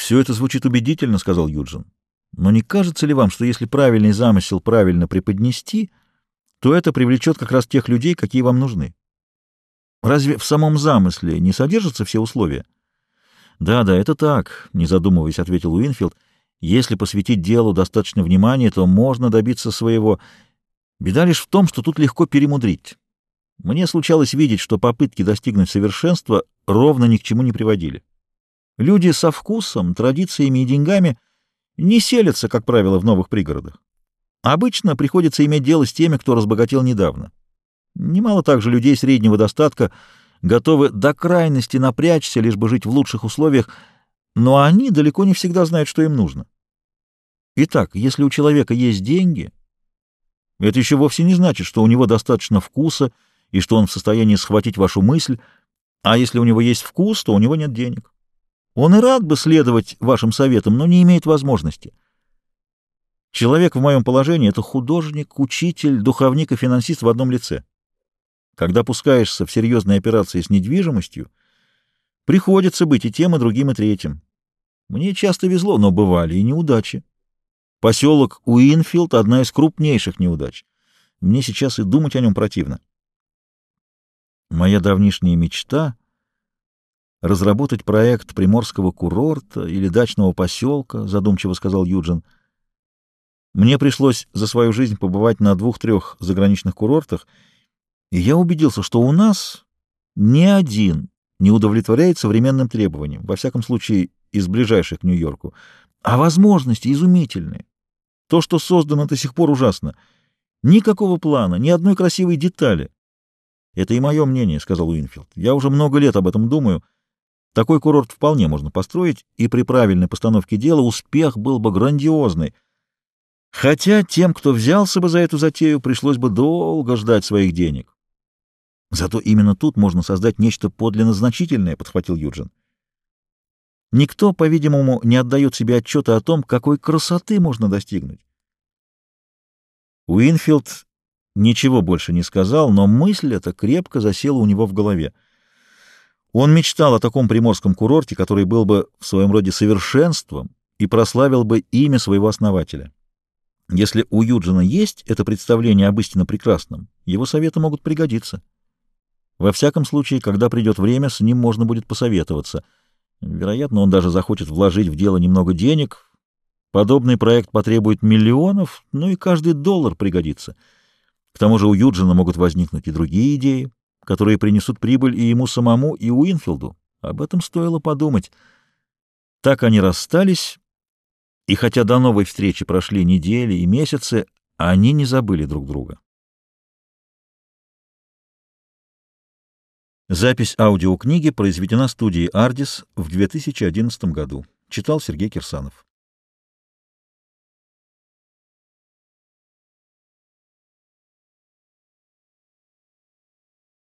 «Все это звучит убедительно», — сказал Юджин. «Но не кажется ли вам, что если правильный замысел правильно преподнести, то это привлечет как раз тех людей, какие вам нужны? Разве в самом замысле не содержатся все условия?» «Да, да, это так», — не задумываясь, ответил Уинфилд. «Если посвятить делу достаточно внимания, то можно добиться своего. Беда лишь в том, что тут легко перемудрить. Мне случалось видеть, что попытки достигнуть совершенства ровно ни к чему не приводили. Люди со вкусом, традициями и деньгами не селятся, как правило, в новых пригородах. Обычно приходится иметь дело с теми, кто разбогател недавно. Немало также людей среднего достатка готовы до крайности напрячься, лишь бы жить в лучших условиях, но они далеко не всегда знают, что им нужно. Итак, если у человека есть деньги, это еще вовсе не значит, что у него достаточно вкуса и что он в состоянии схватить вашу мысль, а если у него есть вкус, то у него нет денег. Он и рад бы следовать вашим советам, но не имеет возможности. Человек в моем положении — это художник, учитель, духовник и финансист в одном лице. Когда пускаешься в серьезные операции с недвижимостью, приходится быть и тем, и другим, и третьим. Мне часто везло, но бывали и неудачи. Поселок Уинфилд — одна из крупнейших неудач. Мне сейчас и думать о нем противно. Моя давнишняя мечта — разработать проект приморского курорта или дачного поселка, задумчиво сказал Юджин. Мне пришлось за свою жизнь побывать на двух-трех заграничных курортах, и я убедился, что у нас ни один не удовлетворяет современным требованиям, во всяком случае из ближайших к Нью-Йорку, а возможности изумительные. То, что создано до сих пор, ужасно. Никакого плана, ни одной красивой детали. Это и мое мнение, — сказал Уинфилд. Я уже много лет об этом думаю. Такой курорт вполне можно построить, и при правильной постановке дела успех был бы грандиозный. Хотя тем, кто взялся бы за эту затею, пришлось бы долго ждать своих денег. Зато именно тут можно создать нечто подлинно значительное, — подхватил Юджин. Никто, по-видимому, не отдает себе отчета о том, какой красоты можно достигнуть. Уинфилд ничего больше не сказал, но мысль эта крепко засела у него в голове. Он мечтал о таком приморском курорте, который был бы в своем роде совершенством и прославил бы имя своего основателя. Если у Юджина есть это представление об истинно прекрасном, его советы могут пригодиться. Во всяком случае, когда придет время, с ним можно будет посоветоваться. Вероятно, он даже захочет вложить в дело немного денег. Подобный проект потребует миллионов, ну и каждый доллар пригодится — к тому же у Юджина могут возникнуть и другие идеи, которые принесут прибыль и ему самому, и Уинфилду. Об этом стоило подумать. Так они расстались, и хотя до новой встречи прошли недели и месяцы, они не забыли друг друга. Запись аудиокниги произведена студией «Ардис» в 2011 году. Читал Сергей Кирсанов.